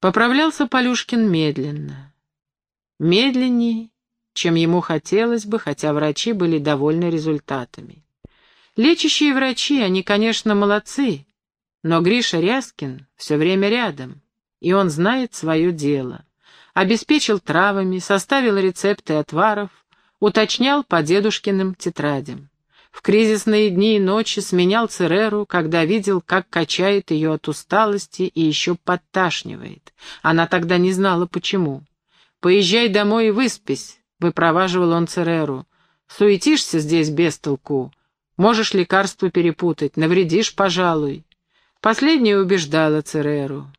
Поправлялся Полюшкин медленно. Медленнее, чем ему хотелось бы, хотя врачи были довольны результатами. Лечащие врачи, они, конечно, молодцы, но Гриша Ряскин все время рядом, и он знает свое дело. Обеспечил травами, составил рецепты отваров, уточнял по дедушкиным тетрадям. В кризисные дни и ночи сменял Цереру, когда видел, как качает ее от усталости и еще подташнивает. Она тогда не знала, почему. «Поезжай домой и выспись», — выпроваживал он Цереру. «Суетишься здесь без толку. Можешь лекарство перепутать, навредишь, пожалуй». Последняя убеждала Цереру.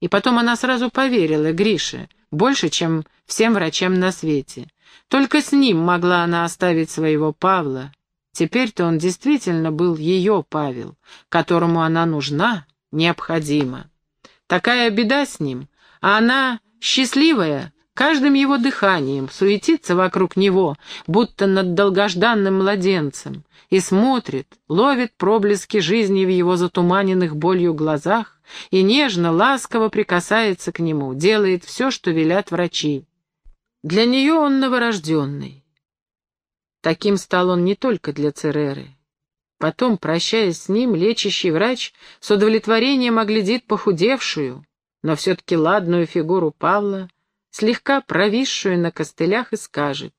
И потом она сразу поверила Грише, больше, чем всем врачам на свете. Только с ним могла она оставить своего Павла, Теперь-то он действительно был ее Павел, которому она нужна, необходима. Такая беда с ним, а она счастливая, каждым его дыханием, суетится вокруг него, будто над долгожданным младенцем, и смотрит, ловит проблески жизни в его затуманенных болью глазах и нежно, ласково прикасается к нему, делает все, что велят врачи. Для нее он новорожденный, Таким стал он не только для Цереры. Потом, прощаясь с ним, лечащий врач с удовлетворением оглядит похудевшую, но все-таки ладную фигуру Павла, слегка провисшую на костылях, и скажет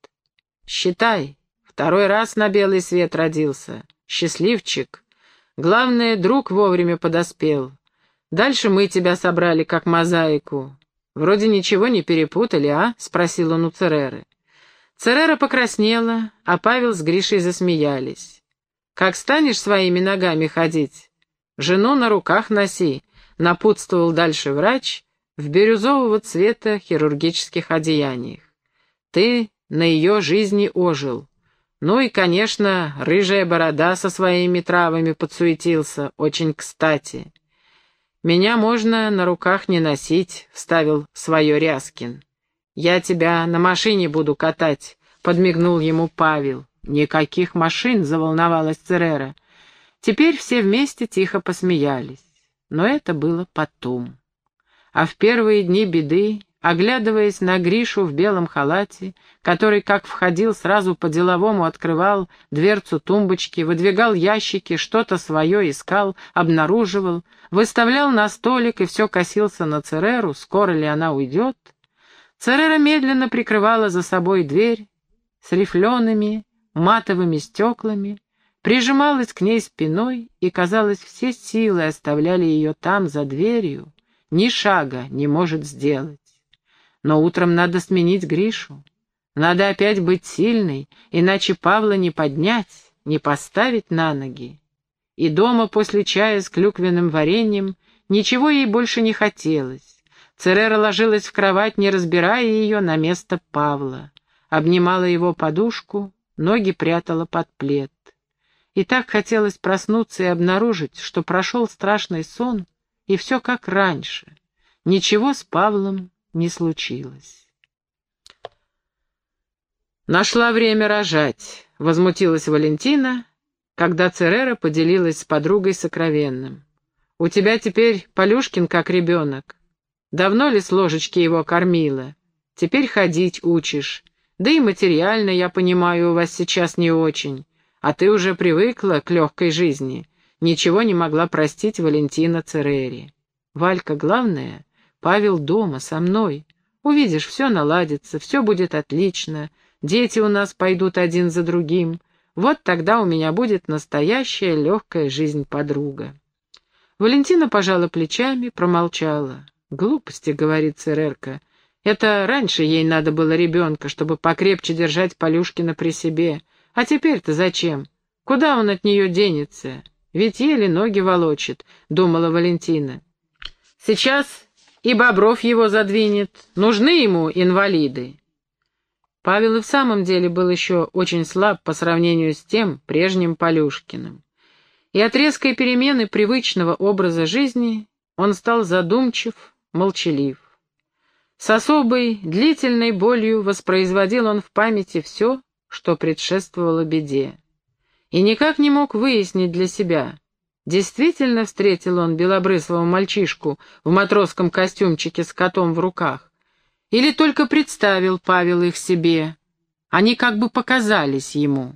«Считай, второй раз на белый свет родился. Счастливчик. Главное, друг вовремя подоспел. Дальше мы тебя собрали, как мозаику. Вроде ничего не перепутали, а?» — спросил он у Цереры. Церера покраснела, а Павел с Гришей засмеялись. «Как станешь своими ногами ходить? Жену на руках носи», — напутствовал дальше врач в бирюзового цвета хирургических одеяниях. «Ты на ее жизни ожил. Ну и, конечно, рыжая борода со своими травами подсуетился, очень кстати. Меня можно на руках не носить», — вставил свое Ряскин. «Я тебя на машине буду катать», — подмигнул ему Павел. «Никаких машин», — заволновалась Церера. Теперь все вместе тихо посмеялись. Но это было потом. А в первые дни беды, оглядываясь на Гришу в белом халате, который, как входил, сразу по-деловому открывал дверцу тумбочки, выдвигал ящики, что-то свое искал, обнаруживал, выставлял на столик и все косился на Цереру, скоро ли она уйдет, Церера медленно прикрывала за собой дверь с рифлеными матовыми стеклами, прижималась к ней спиной, и, казалось, все силы оставляли ее там, за дверью, ни шага не может сделать. Но утром надо сменить Гришу. Надо опять быть сильной, иначе Павла не поднять, не поставить на ноги. И дома после чая с клюквенным вареньем ничего ей больше не хотелось. Церера ложилась в кровать, не разбирая ее, на место Павла. Обнимала его подушку, ноги прятала под плед. И так хотелось проснуться и обнаружить, что прошел страшный сон, и все как раньше. Ничего с Павлом не случилось. «Нашла время рожать», — возмутилась Валентина, когда Церера поделилась с подругой сокровенным. «У тебя теперь Полюшкин как ребенок. Давно ли с ложечки его кормила? Теперь ходить учишь. Да и материально, я понимаю, у вас сейчас не очень. А ты уже привыкла к легкой жизни. Ничего не могла простить Валентина Церери. Валька, главное, Павел дома, со мной. Увидишь, все наладится, все будет отлично. Дети у нас пойдут один за другим. Вот тогда у меня будет настоящая легкая жизнь подруга. Валентина пожала плечами, промолчала. «Глупости», — говорит Церерка. «Это раньше ей надо было ребенка, чтобы покрепче держать Полюшкина при себе. А теперь-то зачем? Куда он от нее денется? Ведь еле ноги волочит», — думала Валентина. «Сейчас и Бобров его задвинет. Нужны ему инвалиды». Павел и в самом деле был еще очень слаб по сравнению с тем прежним Полюшкиным. И от резкой перемены привычного образа жизни он стал задумчив, молчалив. С особой, длительной болью воспроизводил он в памяти все, что предшествовало беде. И никак не мог выяснить для себя, Действительно встретил он белобрысого мальчишку в матросском костюмчике с котом в руках? Или только представил Павел их себе? Они как бы показались ему.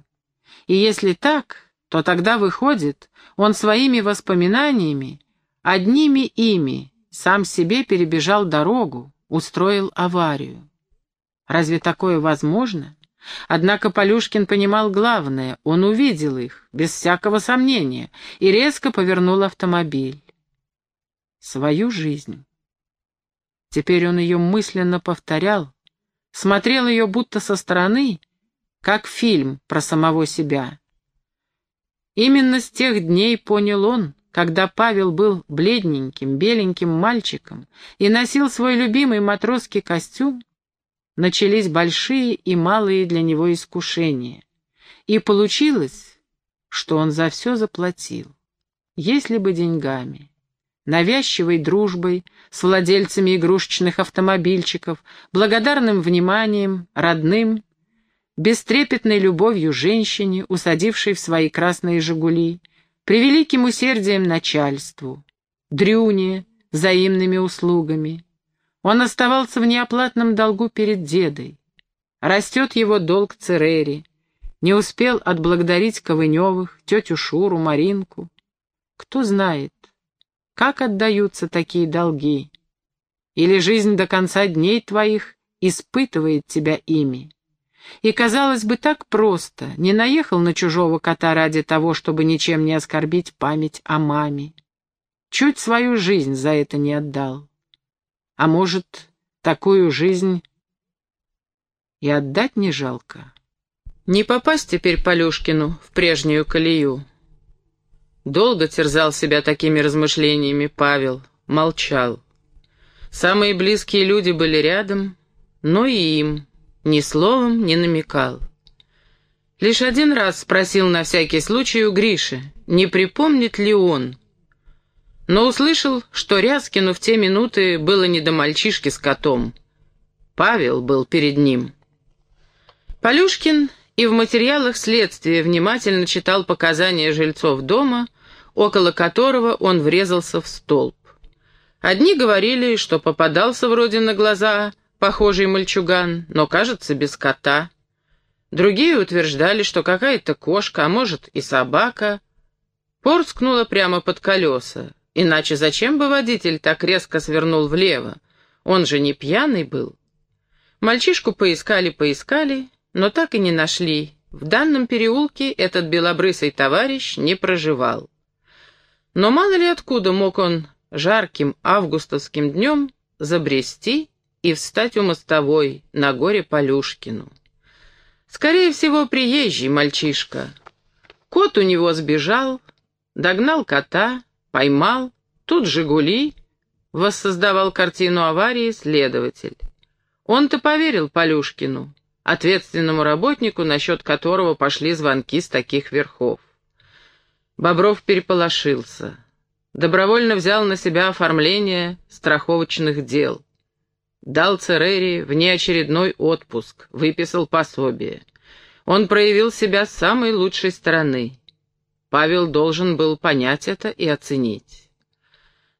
И если так, то тогда выходит, он своими воспоминаниями, одними ими, сам себе перебежал дорогу, устроил аварию. Разве такое возможно? Однако Полюшкин понимал главное, он увидел их, без всякого сомнения, и резко повернул автомобиль. Свою жизнь. Теперь он ее мысленно повторял, смотрел ее будто со стороны, как фильм про самого себя. Именно с тех дней понял он, когда Павел был бледненьким, беленьким мальчиком и носил свой любимый матросский костюм, начались большие и малые для него искушения. И получилось, что он за все заплатил, если бы деньгами, навязчивой дружбой с владельцами игрушечных автомобильчиков, благодарным вниманием, родным, бестрепетной любовью женщине, усадившей в свои красные «Жигули», превеликим усердием начальству, дрюне, взаимными услугами, он оставался в неоплатном долгу перед дедой. Растет его долг Церери. Не успел отблагодарить Ковыневых, тетю Шуру, Маринку. Кто знает, как отдаются такие долги? Или жизнь до конца дней твоих испытывает тебя ими? И, казалось бы, так просто, не наехал на чужого кота ради того, чтобы ничем не оскорбить память о маме. Чуть свою жизнь за это не отдал. А может, такую жизнь и отдать не жалко? Не попасть теперь Полюшкину в прежнюю колею. Долго терзал себя такими размышлениями Павел, молчал. Самые близкие люди были рядом, но и им ни словом не намекал. Лишь один раз спросил на всякий случай у Гриши, не припомнит ли он, но услышал, что Ряскину в те минуты было не до мальчишки с котом. Павел был перед ним. Полюшкин и в материалах следствия внимательно читал показания жильцов дома, около которого он врезался в столб. Одни говорили, что попадался вроде на глаза похожий мальчуган, но, кажется, без кота. Другие утверждали, что какая-то кошка, а может и собака, порскнула прямо под колеса. Иначе зачем бы водитель так резко свернул влево? Он же не пьяный был. Мальчишку поискали-поискали, но так и не нашли. В данном переулке этот белобрысый товарищ не проживал. Но мало ли откуда мог он жарким августовским днем забрести и встать у мостовой на горе Полюшкину. Скорее всего, приезжий мальчишка. Кот у него сбежал, догнал кота, Поймал, тут «Жигули», воссоздавал картину аварии следователь. Он-то поверил Полюшкину, ответственному работнику, насчет которого пошли звонки с таких верхов. Бобров переполошился. Добровольно взял на себя оформление страховочных дел. Дал Церери внеочередной отпуск, выписал пособие. Он проявил себя с самой лучшей стороны. Павел должен был понять это и оценить.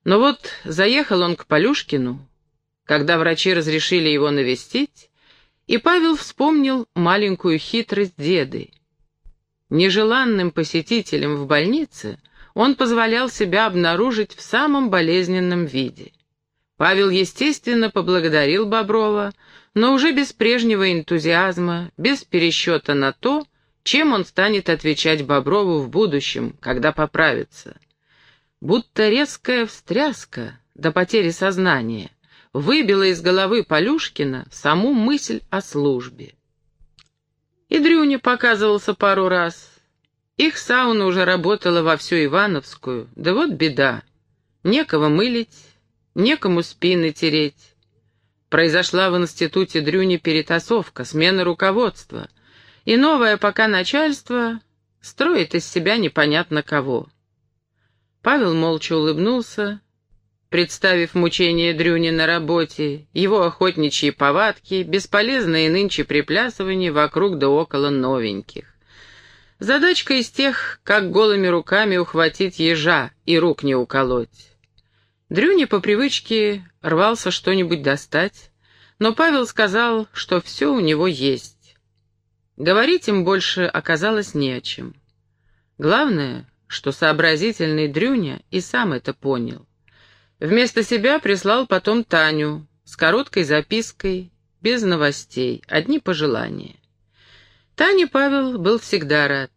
Но вот заехал он к Полюшкину, когда врачи разрешили его навестить, и Павел вспомнил маленькую хитрость деды. Нежеланным посетителем в больнице он позволял себя обнаружить в самом болезненном виде. Павел, естественно, поблагодарил Боброва, но уже без прежнего энтузиазма, без пересчета на то, чем он станет отвечать Боброву в будущем, когда поправится? Будто резкая встряска до потери сознания выбила из головы Полюшкина саму мысль о службе. И Дрюня показывался пару раз. Их сауна уже работала во всю Ивановскую, да вот беда. Некого мылить, некому спины тереть. Произошла в институте Дрюни перетасовка, смена руководства — и новое пока начальство строит из себя непонятно кого. Павел молча улыбнулся, представив мучения Дрюни на работе, его охотничьи повадки, бесполезные нынче приплясывания вокруг да около новеньких. Задачка из тех, как голыми руками ухватить ежа и рук не уколоть. Дрюня по привычке рвался что-нибудь достать, но Павел сказал, что все у него есть. Говорить им больше оказалось не о чем. Главное, что сообразительный Дрюня и сам это понял. Вместо себя прислал потом Таню с короткой запиской, без новостей, одни пожелания. Тане Павел был всегда рад.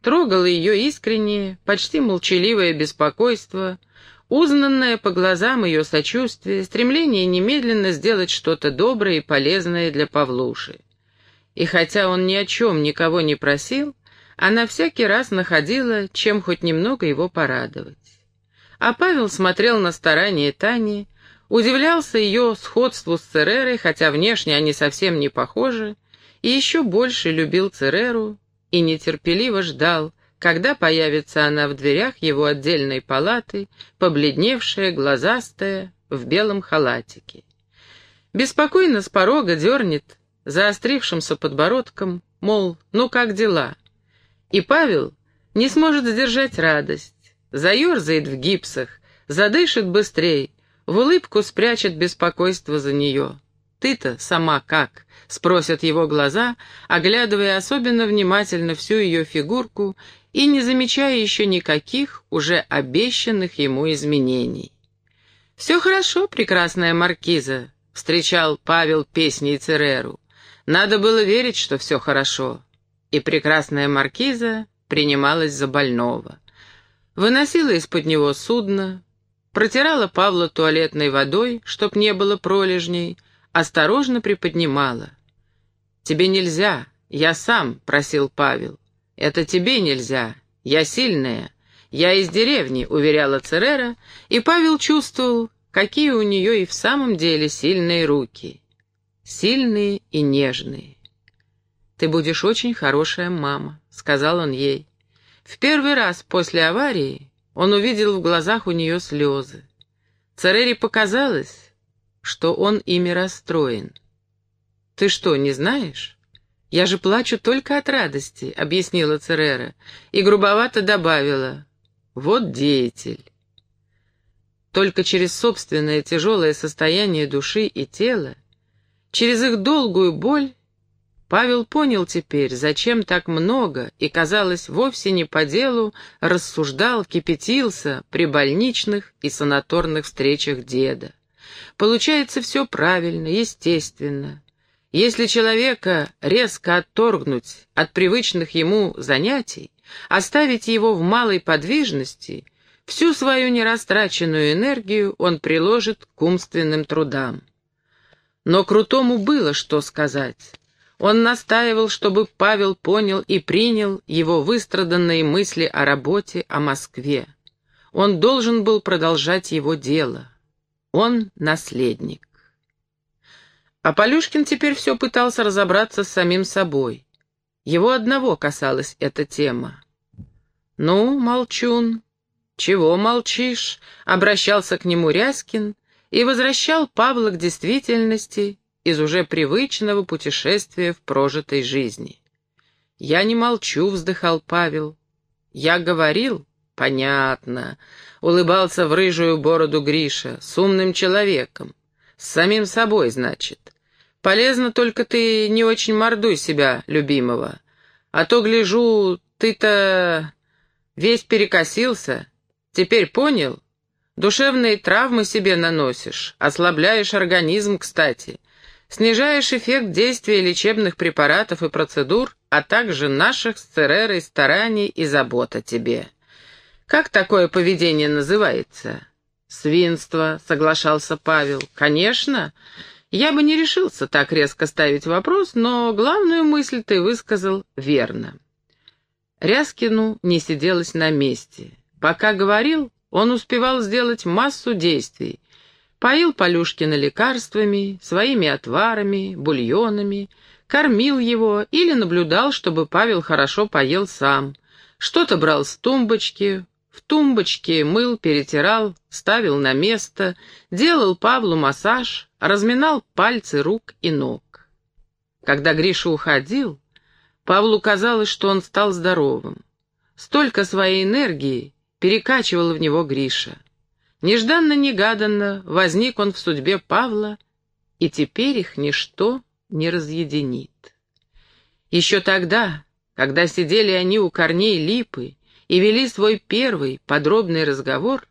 Трогало ее искреннее, почти молчаливое беспокойство, узнанное по глазам ее сочувствие, стремление немедленно сделать что-то доброе и полезное для Павлуши. И хотя он ни о чем никого не просил, она всякий раз находила, чем хоть немного его порадовать. А Павел смотрел на старания Тани, удивлялся ее сходству с Церерой, хотя внешне они совсем не похожи, и еще больше любил Цереру и нетерпеливо ждал, когда появится она в дверях его отдельной палаты, побледневшая, глазастая, в белом халатике. Беспокойно с порога дернет заострившимся подбородком, мол, ну как дела? И Павел не сможет сдержать радость, заерзает в гипсах, задышит быстрее, в улыбку спрячет беспокойство за нее. «Ты-то сама как?» — спросят его глаза, оглядывая особенно внимательно всю ее фигурку и не замечая еще никаких уже обещанных ему изменений. «Все хорошо, прекрасная маркиза», — встречал Павел песней Цереру. «Надо было верить, что все хорошо». И прекрасная маркиза принималась за больного. Выносила из-под него судно, протирала Павла туалетной водой, чтоб не было пролежней, осторожно приподнимала. «Тебе нельзя, я сам», — просил Павел. «Это тебе нельзя, я сильная, я из деревни», — уверяла Церера, и Павел чувствовал, какие у нее и в самом деле сильные руки. Сильные и нежные. «Ты будешь очень хорошая мама», — сказал он ей. В первый раз после аварии он увидел в глазах у нее слезы. Церере показалось, что он ими расстроен. «Ты что, не знаешь? Я же плачу только от радости», — объяснила Церера, и грубовато добавила. «Вот деятель». Только через собственное тяжелое состояние души и тела, через их долгую боль, Павел понял теперь, зачем так много, и, казалось, вовсе не по делу, рассуждал, кипятился при больничных и санаторных встречах деда. Получается все правильно, естественно. Если человека резко отторгнуть от привычных ему занятий, оставить его в малой подвижности, всю свою нерастраченную энергию он приложит к умственным трудам. Но Крутому было что сказать. Он настаивал, чтобы Павел понял и принял его выстраданные мысли о работе, о Москве. Он должен был продолжать его дело. Он наследник. А Полюшкин теперь все пытался разобраться с самим собой. Его одного касалась эта тема. «Ну, молчун, чего молчишь?» — обращался к нему Ряскин и возвращал Павла к действительности из уже привычного путешествия в прожитой жизни. «Я не молчу», — вздыхал Павел. «Я говорил, «Понятно», — улыбался в рыжую бороду Гриша, — «с умным человеком. С самим собой, значит. Полезно только ты не очень мордуй себя, любимого. А то, гляжу, ты-то весь перекосился. Теперь понял? Душевные травмы себе наносишь, ослабляешь организм, кстати. Снижаешь эффект действия лечебных препаратов и процедур, а также наших с Церерой стараний и забот о тебе». «Как такое поведение называется?» «Свинство», — соглашался Павел. «Конечно. Я бы не решился так резко ставить вопрос, но главную мысль ты высказал верно». Ряскину не сиделось на месте. Пока говорил, он успевал сделать массу действий. Поил Полюшкина лекарствами, своими отварами, бульонами, кормил его или наблюдал, чтобы Павел хорошо поел сам. Что-то брал с тумбочки, в тумбочке мыл, перетирал, ставил на место, делал Павлу массаж, разминал пальцы рук и ног. Когда Гриша уходил, Павлу казалось, что он стал здоровым. Столько своей энергии перекачивал в него Гриша. Нежданно-негаданно возник он в судьбе Павла, и теперь их ничто не разъединит. Еще тогда, когда сидели они у корней липы и вели свой первый подробный разговор,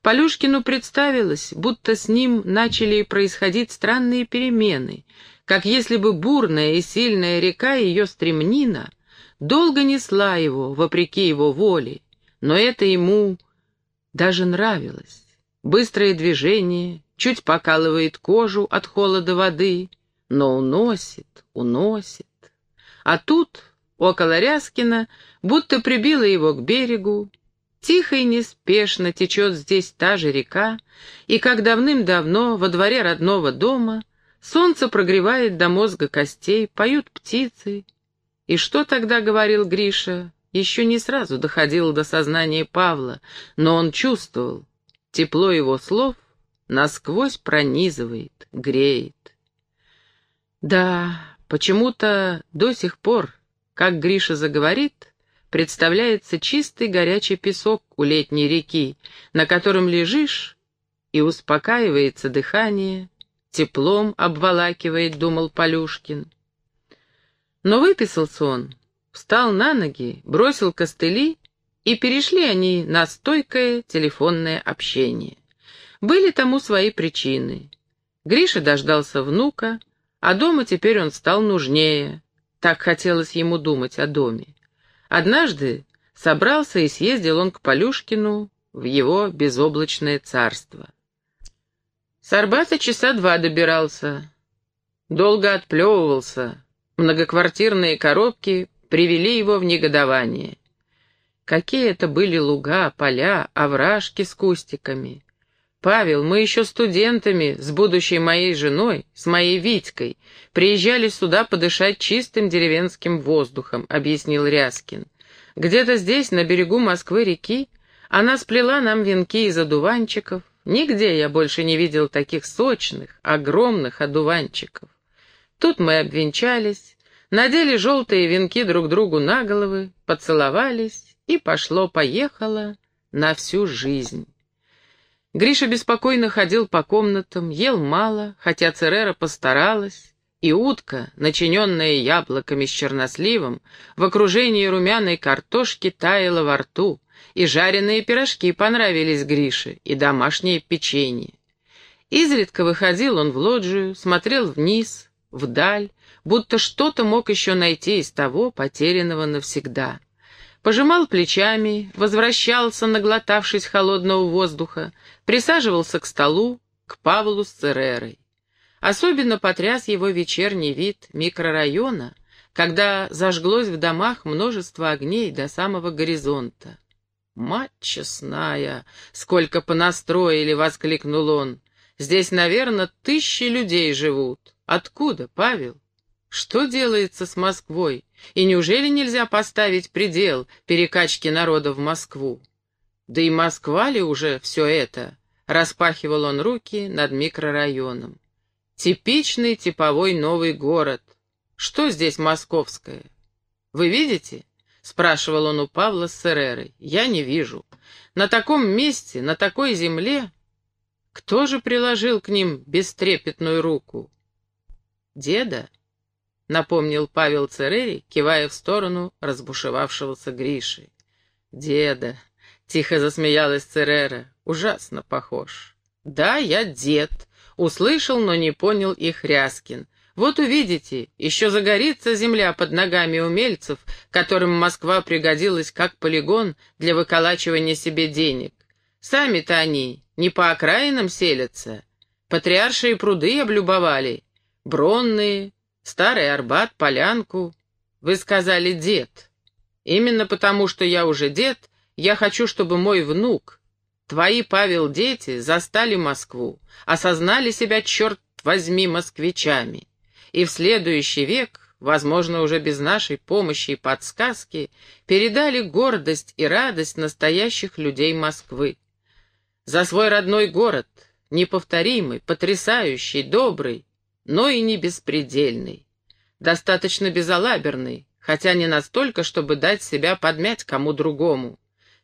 Полюшкину представилось, будто с ним начали происходить странные перемены, как если бы бурная и сильная река ее стремнина долго несла его, вопреки его воле, но это ему даже нравилось. Быстрое движение, чуть покалывает кожу от холода воды, но уносит, уносит. А тут, около Ряскина, будто прибило его к берегу, Тихо и неспешно течет здесь та же река, и как давным-давно во дворе родного дома солнце прогревает до мозга костей, поют птицы. И что тогда говорил Гриша, еще не сразу доходило до сознания Павла, но он чувствовал, Тепло его слов насквозь пронизывает, греет. Да, почему-то до сих пор, как Гриша заговорит, представляется чистый горячий песок у летней реки, на котором лежишь, и успокаивается дыхание, теплом обволакивает, думал Полюшкин. Но выписался он, встал на ноги, бросил костыли и перешли они на стойкое телефонное общение. Были тому свои причины. Гриша дождался внука, а дома теперь он стал нужнее. Так хотелось ему думать о доме. Однажды собрался и съездил он к Полюшкину в его безоблачное царство. С Арбата часа два добирался. Долго отплевывался. Многоквартирные коробки привели его в негодование. Какие это были луга, поля, овражки с кустиками. Павел, мы еще студентами, с будущей моей женой, с моей Витькой, приезжали сюда подышать чистым деревенским воздухом, объяснил Ряскин. Где-то здесь, на берегу Москвы-реки, она сплела нам венки из одуванчиков. Нигде я больше не видел таких сочных, огромных одуванчиков. Тут мы обвенчались, надели желтые венки друг другу на головы, поцеловались и пошло-поехало на всю жизнь. Гриша беспокойно ходил по комнатам, ел мало, хотя Церера постаралась, и утка, начиненная яблоками с черносливом, в окружении румяной картошки таяла во рту, и жареные пирожки понравились Грише, и домашнее печенье. Изредка выходил он в лоджию, смотрел вниз, вдаль, будто что-то мог еще найти из того, потерянного навсегда пожимал плечами, возвращался, наглотавшись холодного воздуха, присаживался к столу, к Павлу с Церерой. Особенно потряс его вечерний вид микрорайона, когда зажглось в домах множество огней до самого горизонта. «Мать честная! Сколько понастроили!» — воскликнул он. «Здесь, наверное, тысячи людей живут. Откуда, Павел? Что делается с Москвой? И неужели нельзя поставить предел перекачке народа в Москву? Да и Москва ли уже все это? Распахивал он руки над микрорайоном. Типичный типовой новый город. Что здесь московское? Вы видите? Спрашивал он у Павла с Серерой. Я не вижу. На таком месте, на такой земле... Кто же приложил к ним бестрепетную руку? Деда? — напомнил Павел Церери, кивая в сторону разбушевавшегося Гриши. «Деда!» — тихо засмеялась Церера. «Ужасно похож». «Да, я дед», — услышал, но не понял их Ряскин. «Вот увидите, еще загорится земля под ногами умельцев, которым Москва пригодилась как полигон для выколачивания себе денег. Сами-то они не по окраинам селятся. Патриаршие пруды облюбовали, бронные, Старый Арбат, Полянку. Вы сказали «дед». Именно потому, что я уже дед, я хочу, чтобы мой внук, твои, Павел, дети, застали Москву, осознали себя, черт возьми, москвичами. И в следующий век, возможно, уже без нашей помощи и подсказки, передали гордость и радость настоящих людей Москвы. За свой родной город, неповторимый, потрясающий, добрый, но и не беспредельный. Достаточно безалаберный, хотя не настолько, чтобы дать себя подмять кому другому.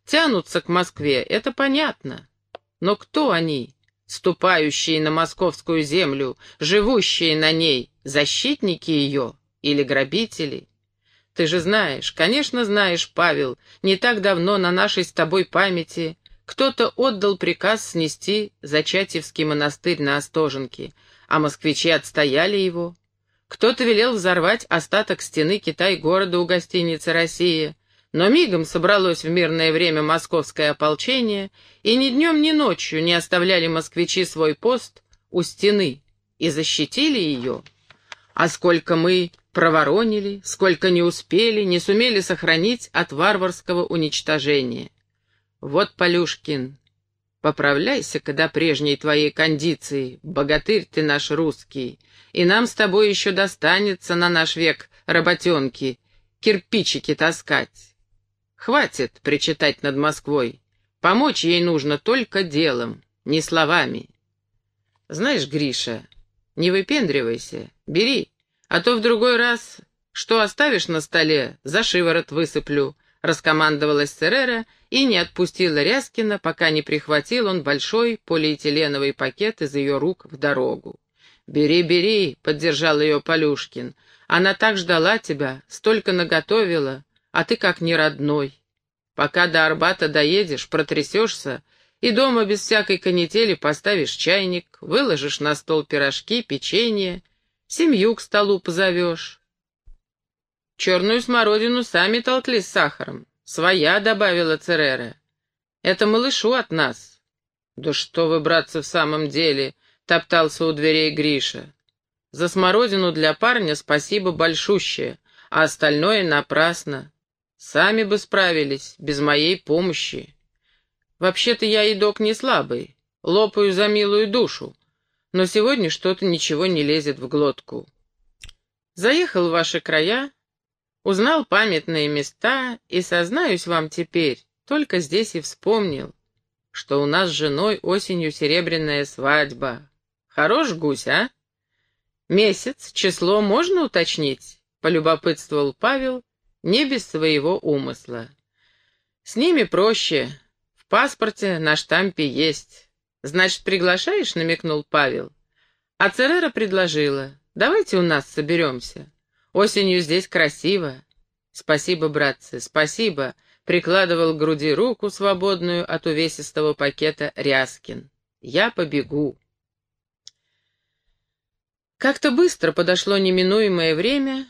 Тянутся к Москве, это понятно. Но кто они, ступающие на московскую землю, живущие на ней, защитники ее или грабители? Ты же знаешь, конечно знаешь, Павел, не так давно на нашей с тобой памяти кто-то отдал приказ снести Зачатьевский монастырь на Остоженке, а москвичи отстояли его. Кто-то велел взорвать остаток стены Китай-города у гостиницы «Россия», но мигом собралось в мирное время московское ополчение, и ни днем, ни ночью не оставляли москвичи свой пост у стены и защитили ее. А сколько мы проворонили, сколько не успели, не сумели сохранить от варварского уничтожения. Вот, Полюшкин, Поправляйся, когда прежней твоей кондиции, богатырь ты наш русский, и нам с тобой еще достанется на наш век работенки, кирпичики таскать. Хватит причитать над Москвой, помочь ей нужно только делом, не словами. Знаешь, Гриша, не выпендривайся, бери, а то в другой раз, что оставишь на столе, за шиворот высыплю, — раскомандовалась Серера и не отпустила Ряскина, пока не прихватил он большой полиэтиленовый пакет из ее рук в дорогу. «Бери, бери», — поддержал ее Полюшкин. «Она так ждала тебя, столько наготовила, а ты как не родной. Пока до Арбата доедешь, протрясешься, и дома без всякой канители поставишь чайник, выложишь на стол пирожки, печенье, семью к столу позовешь. Черную смородину сами толкли с сахаром. Своя, добавила Церера. Это малышу от нас. Да что вы, братцы, в самом деле, топтался у дверей Гриша. За смородину для парня спасибо большущее, а остальное напрасно. Сами бы справились, без моей помощи. Вообще-то я едок не слабый, лопаю за милую душу, но сегодня что-то ничего не лезет в глотку. Заехал в ваши края, Узнал памятные места и, сознаюсь вам теперь, только здесь и вспомнил, что у нас с женой осенью серебряная свадьба. Хорош гусь, а? Месяц, число можно уточнить? Полюбопытствовал Павел, не без своего умысла. С ними проще. В паспорте на штампе есть. Значит, приглашаешь, намекнул Павел. А Церера предложила, давайте у нас соберемся. Осенью здесь красиво. Спасибо, братцы, спасибо, прикладывал к груди руку, свободную от увесистого пакета Ряскин. Я побегу. Как-то быстро подошло неминуемое время,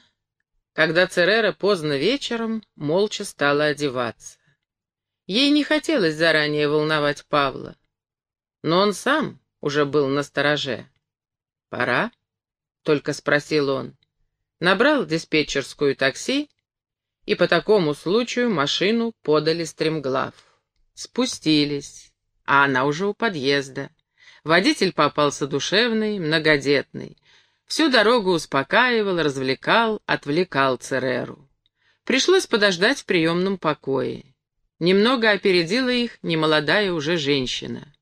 когда Церера поздно вечером молча стала одеваться. Ей не хотелось заранее волновать Павла, но он сам уже был на стороже. «Пора?» — только спросил он набрал диспетчерскую такси, и по такому случаю машину подали стремглав. Спустились, а она уже у подъезда. Водитель попался душевный, многодетный. Всю дорогу успокаивал, развлекал, отвлекал Цереру. Пришлось подождать в приемном покое. Немного опередила их немолодая уже женщина.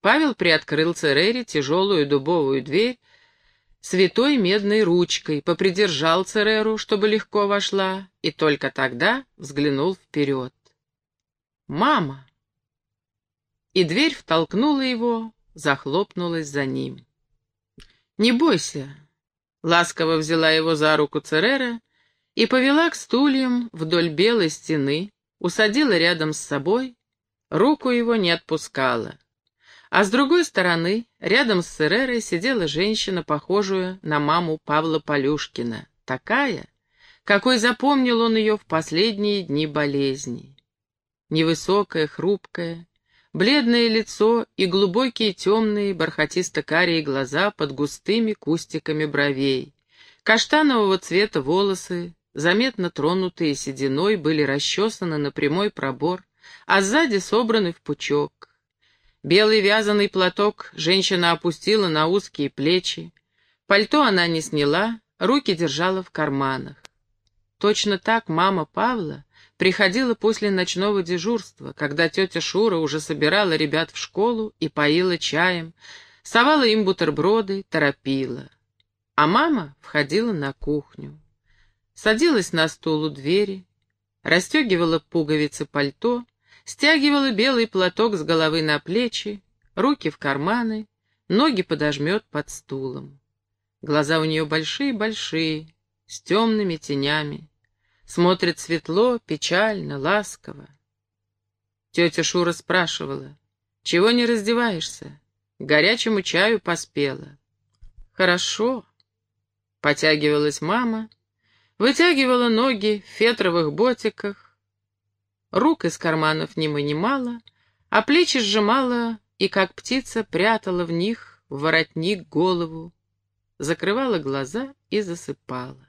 Павел приоткрыл Церере тяжелую дубовую дверь, святой медной ручкой, попридержал Цереру, чтобы легко вошла, и только тогда взглянул вперед. «Мама!» И дверь втолкнула его, захлопнулась за ним. «Не бойся!» — ласково взяла его за руку Церера и повела к стульям вдоль белой стены, усадила рядом с собой, руку его не отпускала. А с другой стороны, рядом с Серерой сидела женщина, похожая на маму Павла Полюшкина. Такая, какой запомнил он ее в последние дни болезни. Невысокая, хрупкая, бледное лицо и глубокие темные бархатисто-карие глаза под густыми кустиками бровей. Каштанового цвета волосы, заметно тронутые сединой, были расчесаны на прямой пробор, а сзади собраны в пучок. Белый вязаный платок женщина опустила на узкие плечи. Пальто она не сняла, руки держала в карманах. Точно так мама Павла приходила после ночного дежурства, когда тетя Шура уже собирала ребят в школу и поила чаем, совала им бутерброды, торопила. А мама входила на кухню. садилась на стул у двери, расстегивала пуговицы пальто, стягивала белый платок с головы на плечи, руки в карманы, ноги подожмет под стулом. Глаза у нее большие-большие, с темными тенями. Смотрит светло, печально, ласково. Тетя Шура спрашивала, «Чего не раздеваешься? К горячему чаю поспела». «Хорошо», — потягивалась мама, вытягивала ноги в фетровых ботиках, рук из карманов не вынимала, а плечи сжимала и, как птица, прятала в них воротник голову, закрывала глаза и засыпала.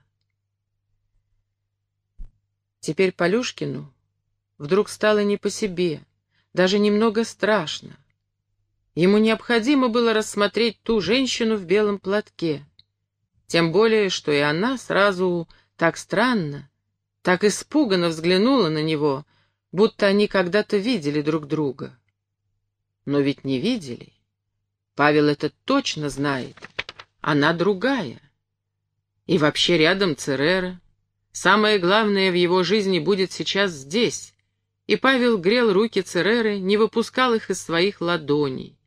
Теперь Полюшкину вдруг стало не по себе, даже немного страшно. Ему необходимо было рассмотреть ту женщину в белом платке, тем более, что и она сразу так странно, так испуганно взглянула на него, будто они когда-то видели друг друга. Но ведь не видели. Павел это точно знает. Она другая. И вообще рядом Церера. Самое главное в его жизни будет сейчас здесь. И Павел грел руки Цереры, не выпускал их из своих ладоней.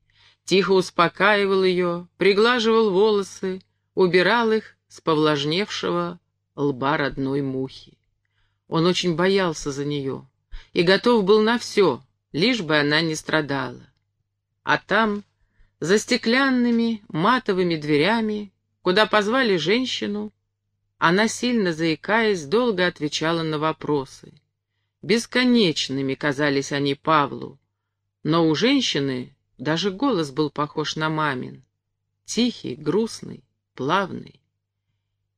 Тихо успокаивал ее, приглаживал волосы, убирал их с повлажневшего лба родной мухи. Он очень боялся за нее и готов был на все, лишь бы она не страдала. А там, за стеклянными матовыми дверями, куда позвали женщину, она, сильно заикаясь, долго отвечала на вопросы. Бесконечными казались они Павлу, но у женщины даже голос был похож на мамин, тихий, грустный, плавный.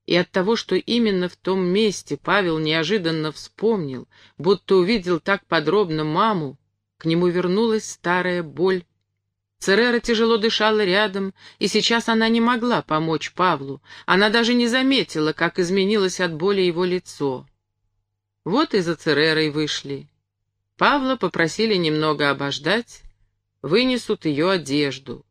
И от того, что именно в том месте Павел неожиданно вспомнил, будто увидел так подробно маму, к нему вернулась старая боль Церера тяжело дышала рядом, и сейчас она не могла помочь Павлу. Она даже не заметила, как изменилось от боли его лицо. Вот и за Церерой вышли. Павла попросили немного обождать, вынесут ее одежду.